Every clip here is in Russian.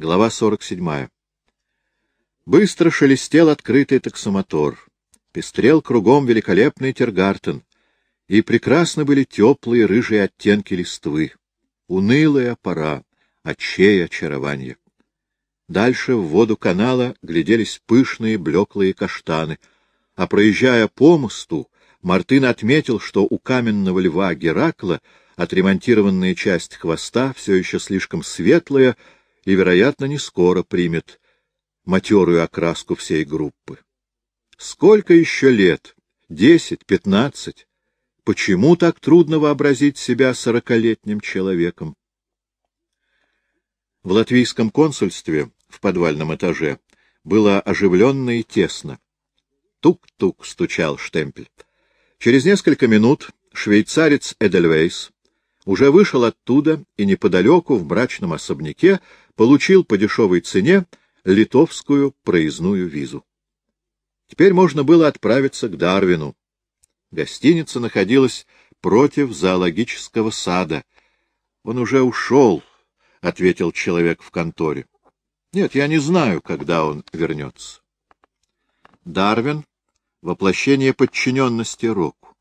Глава 47. Быстро шелестел открытый таксомотор. Пестрел кругом великолепный Тергартен. И прекрасны были теплые рыжие оттенки листвы. Унылая пора, отчей очарование. Дальше в воду канала гляделись пышные блеклые каштаны, а проезжая по мосту, Мартын отметил, что у каменного льва Геракла отремонтированная часть хвоста все еще слишком светлая и, вероятно, не скоро примет матерую окраску всей группы. Сколько еще лет? Десять, пятнадцать? Почему так трудно вообразить себя сорокалетним человеком? В латвийском консульстве в подвальном этаже было оживленно и тесно. Тук-тук стучал штемпель. Через несколько минут швейцарец Эдельвейс уже вышел оттуда и неподалеку в мрачном особняке получил по дешевой цене литовскую проездную визу. Теперь можно было отправиться к Дарвину. Гостиница находилась против зоологического сада. — Он уже ушел, — ответил человек в конторе. — Нет, я не знаю, когда он вернется. Дарвин — воплощение подчиненности Року.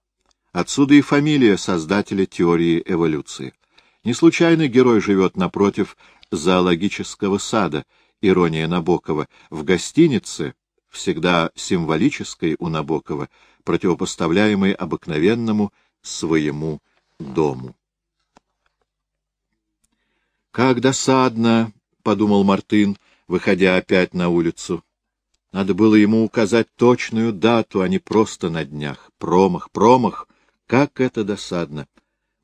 Отсюда и фамилия создателя теории эволюции. Не случайно герой живет напротив зоологического сада, ирония Набокова, в гостинице, всегда символической у Набокова, противопоставляемой обыкновенному своему дому. «Как досадно!» — подумал Мартын, выходя опять на улицу. Надо было ему указать точную дату, а не просто на днях. Промах, промах! Как это досадно!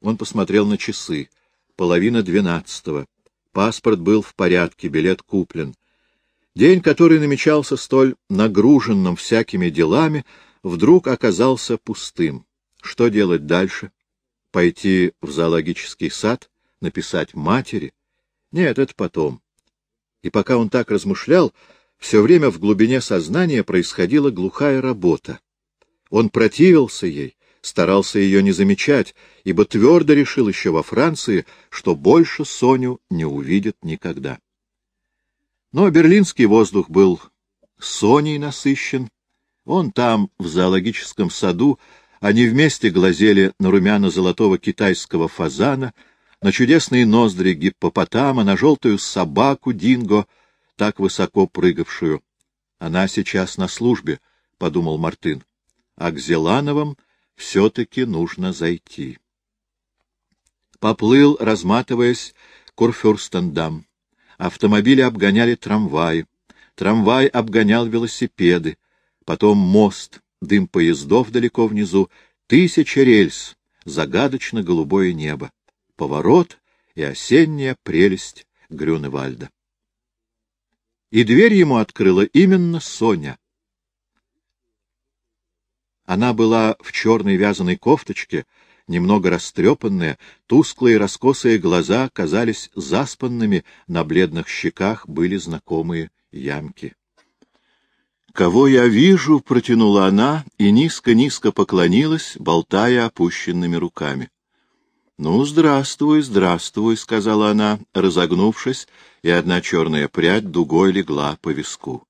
Он посмотрел на часы. Половина двенадцатого. Паспорт был в порядке, билет куплен. День, который намечался столь нагруженным всякими делами, вдруг оказался пустым. Что делать дальше? Пойти в зоологический сад? Написать матери? Нет, это потом. И пока он так размышлял, все время в глубине сознания происходила глухая работа. Он противился ей, старался ее не замечать, ибо твердо решил еще во Франции, что больше Соню не увидит никогда. Но берлинский воздух был Соней насыщен. Он там, в зоологическом саду, они вместе глазели на румяно-золотого китайского фазана, на чудесные ноздри гиппопотама, на желтую собаку Динго, так высоко прыгавшую. Она сейчас на службе, — подумал Мартын. А к Зелановым все-таки нужно зайти. Поплыл, разматываясь, Курфюрстендам. Автомобили обгоняли трамваи. Трамвай обгонял велосипеды. Потом мост, дым поездов далеко внизу, тысяча рельс, загадочно-голубое небо. Поворот и осенняя прелесть Грюневальда. И дверь ему открыла именно Соня. Она была в черной вязаной кофточке, немного растрепанная, тусклые раскосые глаза казались заспанными, на бледных щеках были знакомые ямки. «Кого я вижу?» — протянула она и низко-низко поклонилась, болтая опущенными руками. «Ну, здравствуй, здравствуй», — сказала она, разогнувшись, и одна черная прядь дугой легла по виску.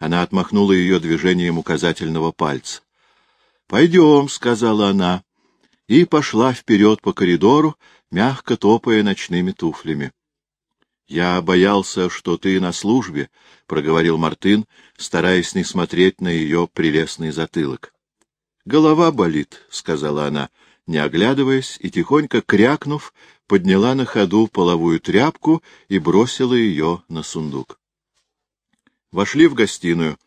Она отмахнула ее движением указательного пальца. «Пойдем», — сказала она, и пошла вперед по коридору, мягко топая ночными туфлями. «Я боялся, что ты на службе», — проговорил Мартын, стараясь не смотреть на ее прелестный затылок. «Голова болит», — сказала она, не оглядываясь, и, тихонько крякнув, подняла на ходу половую тряпку и бросила ее на сундук. Вошли в гостиную.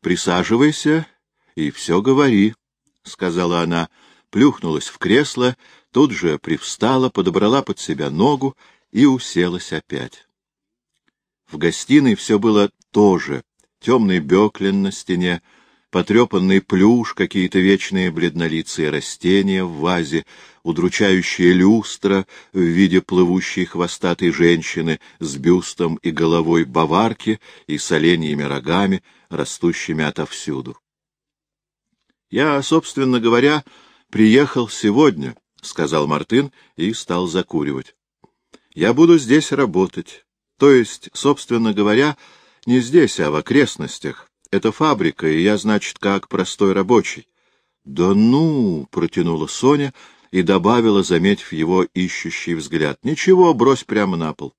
«Присаживайся и все говори», — сказала она, плюхнулась в кресло, тут же привстала, подобрала под себя ногу и уселась опять. В гостиной все было то же. Темный беклин на стене, потрепанный плюш, какие-то вечные бледнолицые растения в вазе, удручающая люстра в виде плывущей хвостатой женщины с бюстом и головой баварки и с оленьими рогами, растущими отовсюду. Я, собственно говоря, приехал сегодня, — сказал Мартын и стал закуривать. — Я буду здесь работать. То есть, собственно говоря, не здесь, а в окрестностях. Это фабрика, и я, значит, как простой рабочий. — Да ну! — протянула Соня и добавила, заметив его ищущий взгляд. — Ничего, брось прямо на пол.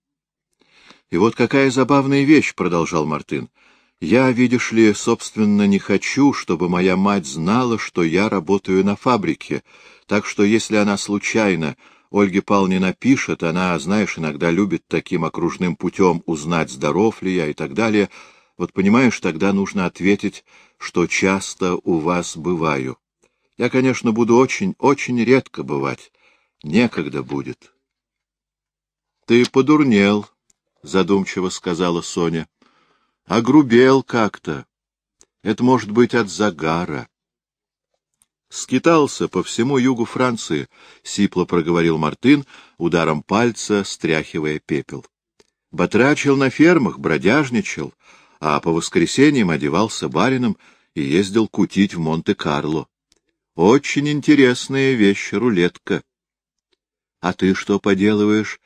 — И вот какая забавная вещь, — продолжал Мартын. — Я, видишь ли, собственно, не хочу, чтобы моя мать знала, что я работаю на фабрике, так что если она случайно Ольге Павловне напишет, она, знаешь, иногда любит таким окружным путем узнать, здоров ли я и так далее, вот понимаешь, тогда нужно ответить, что часто у вас бываю. Я, конечно, буду очень, очень редко бывать. Некогда будет. — Ты подурнел, — задумчиво сказала Соня. — Огрубел как-то. Это может быть от загара. Скитался по всему югу Франции, — сипло проговорил Мартын, ударом пальца стряхивая пепел. Батрачил на фермах, бродяжничал, а по воскресеньям одевался барином и ездил кутить в Монте-Карло. Очень интересная вещь, рулетка. — А ты что поделываешь?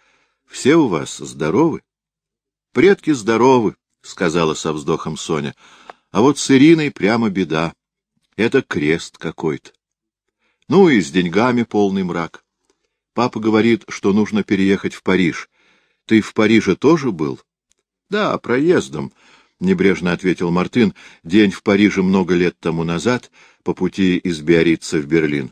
Все у вас здоровы? — Предки здоровы, — сказала со вздохом Соня. — А вот с Ириной прямо беда. Это крест какой-то. Ну и с деньгами полный мрак. Папа говорит, что нужно переехать в Париж. Ты в Париже тоже был? — Да, проездом, — небрежно ответил Мартын, — день в Париже много лет тому назад, по пути из Биорица в Берлин.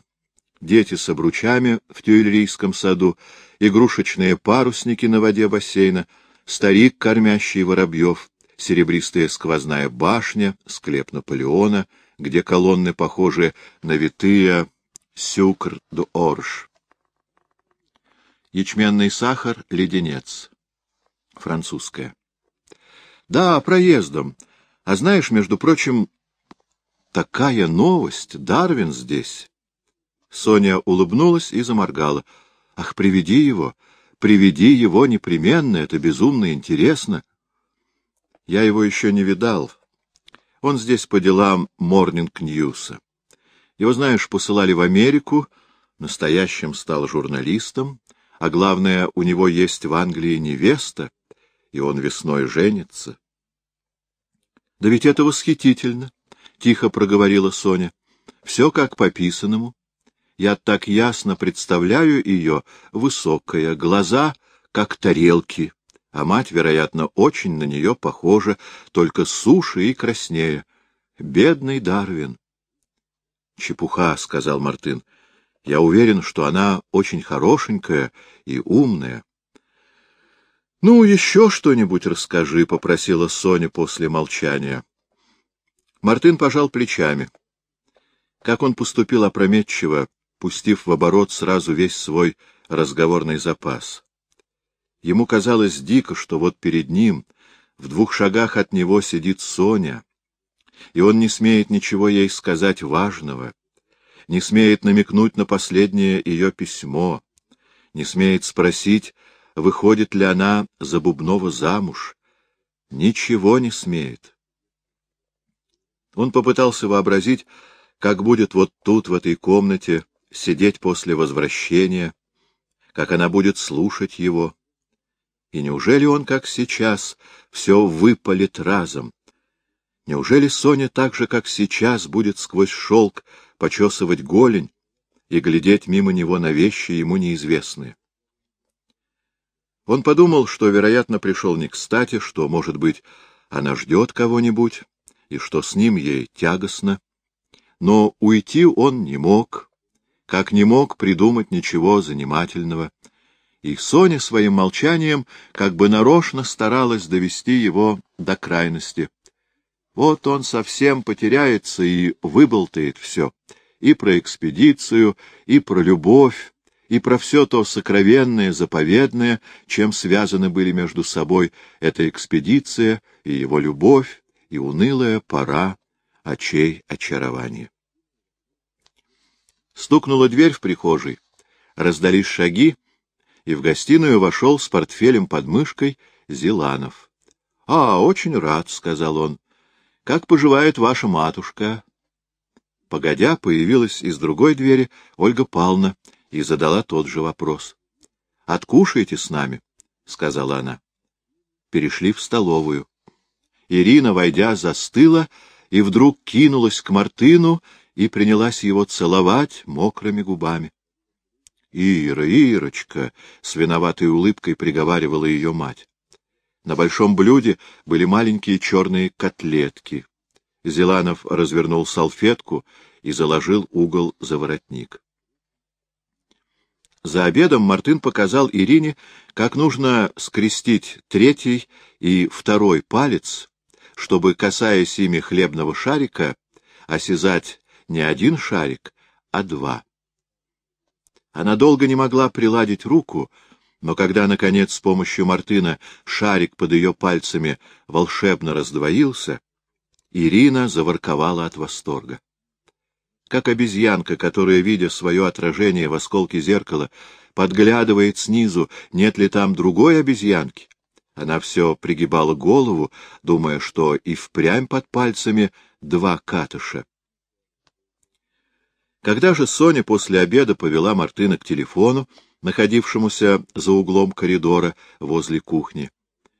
Дети с обручами в Тюильрийском саду, игрушечные парусники на воде бассейна, старик, кормящий воробьев, серебристая сквозная башня, склеп Наполеона, где колонны похожи на витые сюкр ду орш. Ячменный сахар, леденец. Французская. Да, проездом. А знаешь, между прочим, такая новость, Дарвин здесь. Соня улыбнулась и заморгала. Ах, приведи его, приведи его непременно, это безумно интересно. Я его еще не видал. Он здесь по делам Морнинг Ньюса. Его, знаешь, посылали в Америку, настоящим стал журналистом, а главное, у него есть в Англии невеста, и он весной женится. — Да ведь это восхитительно, — тихо проговорила Соня. — Все как по писанному. Я так ясно представляю ее, высокая, глаза, как тарелки, а мать, вероятно, очень на нее похожа, только суше и краснее. Бедный Дарвин. — Чепуха, — сказал Мартын. — Я уверен, что она очень хорошенькая и умная. — Ну, еще что-нибудь расскажи, — попросила Соня после молчания. Мартын пожал плечами. Как он поступил опрометчиво, пустив в оборот сразу весь свой разговорный запас. Ему казалось дико, что вот перед ним, в двух шагах от него сидит Соня, и он не смеет ничего ей сказать важного, не смеет намекнуть на последнее ее письмо, не смеет спросить, выходит ли она за Бубнова замуж. Ничего не смеет. Он попытался вообразить, как будет вот тут, в этой комнате, сидеть после возвращения, как она будет слушать его. И неужели он, как сейчас, все выпалит разом? Неужели Соня так же, как сейчас, будет сквозь шелк почесывать голень и глядеть мимо него на вещи ему неизвестные? Он подумал, что, вероятно, пришел не кстати, что, может быть, она ждет кого-нибудь, и что с ним ей тягостно. Но уйти он не мог, как не мог придумать ничего занимательного. И Соня своим молчанием как бы нарочно старалась довести его до крайности. Вот он совсем потеряется и выболтает все. И про экспедицию, и про любовь, и про все то сокровенное, заповедное, чем связаны были между собой эта экспедиция и его любовь, и унылая пора очей очарования. Стукнула дверь в прихожей, раздались шаги, и в гостиную вошел с портфелем под мышкой Зиланов. — А, очень рад, — сказал он. — Как поживает ваша матушка? Погодя, появилась из другой двери Ольга Павловна и задала тот же вопрос. — Откушайте с нами, — сказала она. перешли в столовую. Ирина, войдя, застыла и вдруг кинулась к Мартыну и принялась его целовать мокрыми губами. «Ира, Ирочка!» — с виноватой улыбкой приговаривала ее мать. На большом блюде были маленькие черные котлетки. Зеланов развернул салфетку и заложил угол за воротник. За обедом Мартын показал Ирине, как нужно скрестить третий и второй палец, чтобы, касаясь ими хлебного шарика, осязать не один шарик, а два. Она долго не могла приладить руку, но когда, наконец, с помощью Мартына шарик под ее пальцами волшебно раздвоился, Ирина заворковала от восторга. Как обезьянка, которая, видя свое отражение в осколке зеркала, подглядывает снизу, нет ли там другой обезьянки, она все пригибала голову, думая, что и впрямь под пальцами два катыша. Когда же Соня после обеда повела Мартына к телефону, находившемуся за углом коридора возле кухни,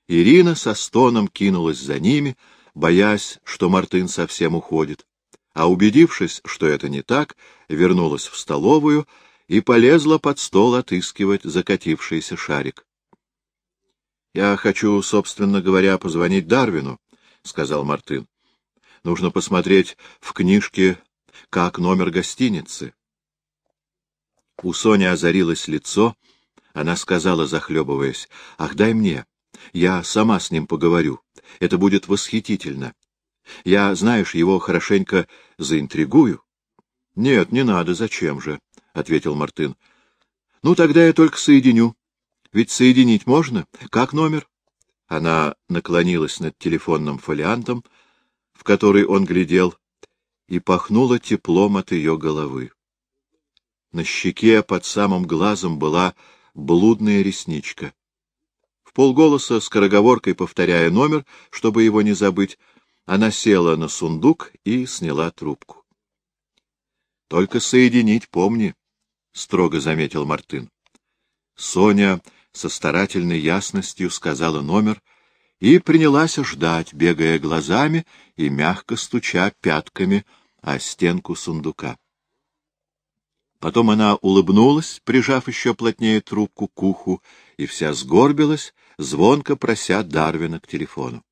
Ирина со стоном кинулась за ними, боясь, что Мартын совсем уходит, а убедившись, что это не так, вернулась в столовую и полезла под стол отыскивать закатившийся шарик. — Я хочу, собственно говоря, позвонить Дарвину, — сказал Мартын. — Нужно посмотреть в книжке как номер гостиницы. У Сони озарилось лицо, она сказала, захлебываясь, — Ах, дай мне, я сама с ним поговорю, это будет восхитительно. Я, знаешь, его хорошенько заинтригую. — Нет, не надо, зачем же, — ответил Мартын. — Ну, тогда я только соединю. Ведь соединить можно. Как номер? Она наклонилась над телефонным фолиантом, в который он глядел, и пахнуло теплом от ее головы. На щеке под самым глазом была блудная ресничка. В полголоса, скороговоркой повторяя номер, чтобы его не забыть, она села на сундук и сняла трубку. — Только соединить помни, — строго заметил Мартын. Соня со старательной ясностью сказала номер и принялась ждать, бегая глазами и мягко стуча пятками о стенку сундука. Потом она улыбнулась, прижав еще плотнее трубку к уху, и вся сгорбилась, звонко прося Дарвина к телефону.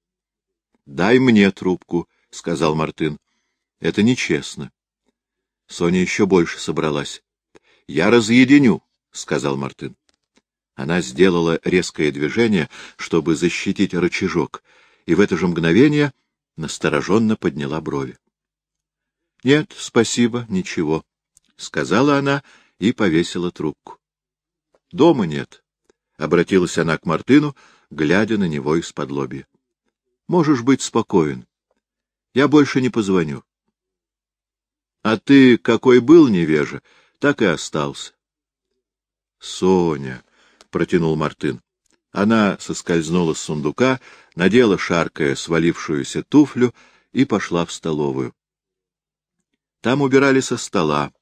— Дай мне трубку, — сказал Мартын. — Это нечестно. Соня еще больше собралась. — Я разъединю, — сказал Мартын. Она сделала резкое движение, чтобы защитить рычажок, и в это же мгновение настороженно подняла брови. — Нет, спасибо, ничего, — сказала она и повесила трубку. — Дома нет, — обратилась она к Мартыну, глядя на него из-под лобья. — Можешь быть спокоен. Я больше не позвоню. — А ты какой был невежа, так и остался. — Соня! Протянул Мартын. Она соскользнула с сундука, надела шаркая свалившуюся туфлю и пошла в столовую. Там убирали со стола.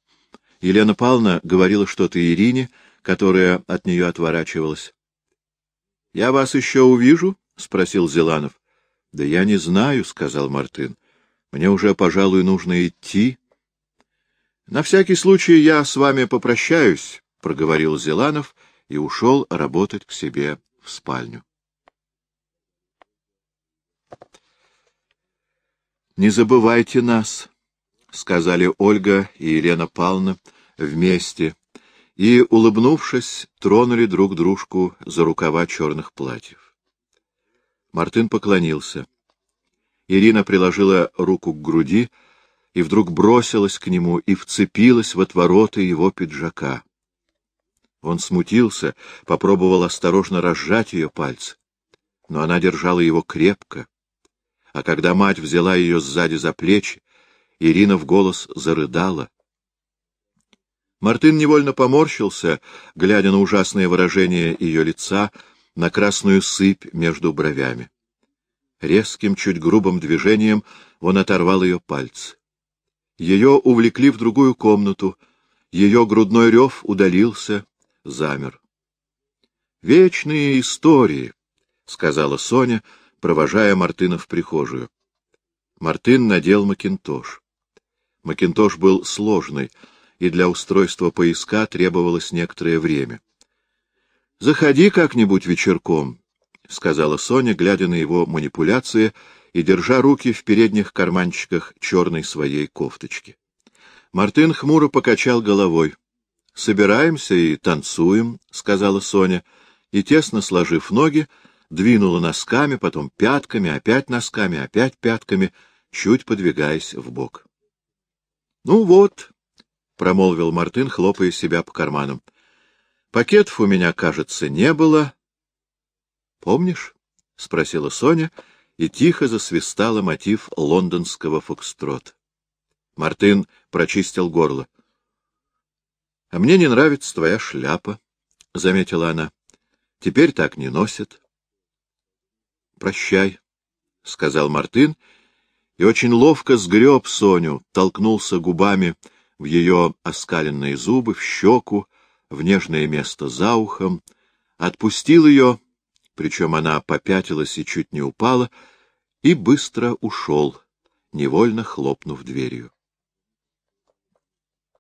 Елена Павловна говорила что-то Ирине, которая от нее отворачивалась. — Я вас еще увижу? — спросил Зеланов. — Да я не знаю, — сказал Мартын. — Мне уже, пожалуй, нужно идти. — На всякий случай я с вами попрощаюсь, — проговорил Зеланов и ушел работать к себе в спальню. «Не забывайте нас», — сказали Ольга и Елена Павловна вместе, и, улыбнувшись, тронули друг дружку за рукава черных платьев. Мартын поклонился. Ирина приложила руку к груди и вдруг бросилась к нему и вцепилась в отвороты его пиджака. Он смутился, попробовал осторожно разжать ее пальцы, но она держала его крепко. А когда мать взяла ее сзади за плечи, Ирина в голос зарыдала. Мартын невольно поморщился, глядя на ужасное выражение ее лица, на красную сыпь между бровями. Резким, чуть грубым движением он оторвал ее пальцы. Ее увлекли в другую комнату, ее грудной рев удалился — замер. Вечные истории, — сказала Соня, провожая Мартына в прихожую. Мартын надел макинтош. Макинтош был сложный, и для устройства поиска требовалось некоторое время. — Заходи как-нибудь вечерком, — сказала Соня, глядя на его манипуляции и держа руки в передних карманчиках черной своей кофточки. Мартын хмуро покачал головой. — Собираемся и танцуем, — сказала Соня, и, тесно сложив ноги, двинула носками, потом пятками, опять носками, опять пятками, чуть подвигаясь в бок. Ну вот, — промолвил Мартын, хлопая себя по карманам, — пакетов у меня, кажется, не было. — Помнишь? — спросила Соня, и тихо засвистала мотив лондонского фокстрота. Мартын прочистил горло. — А мне не нравится твоя шляпа, — заметила она. — Теперь так не носят. — Прощай, — сказал Мартын, и очень ловко сгреб Соню, толкнулся губами в ее оскаленные зубы, в щеку, в нежное место за ухом, отпустил ее, причем она попятилась и чуть не упала, и быстро ушел, невольно хлопнув дверью.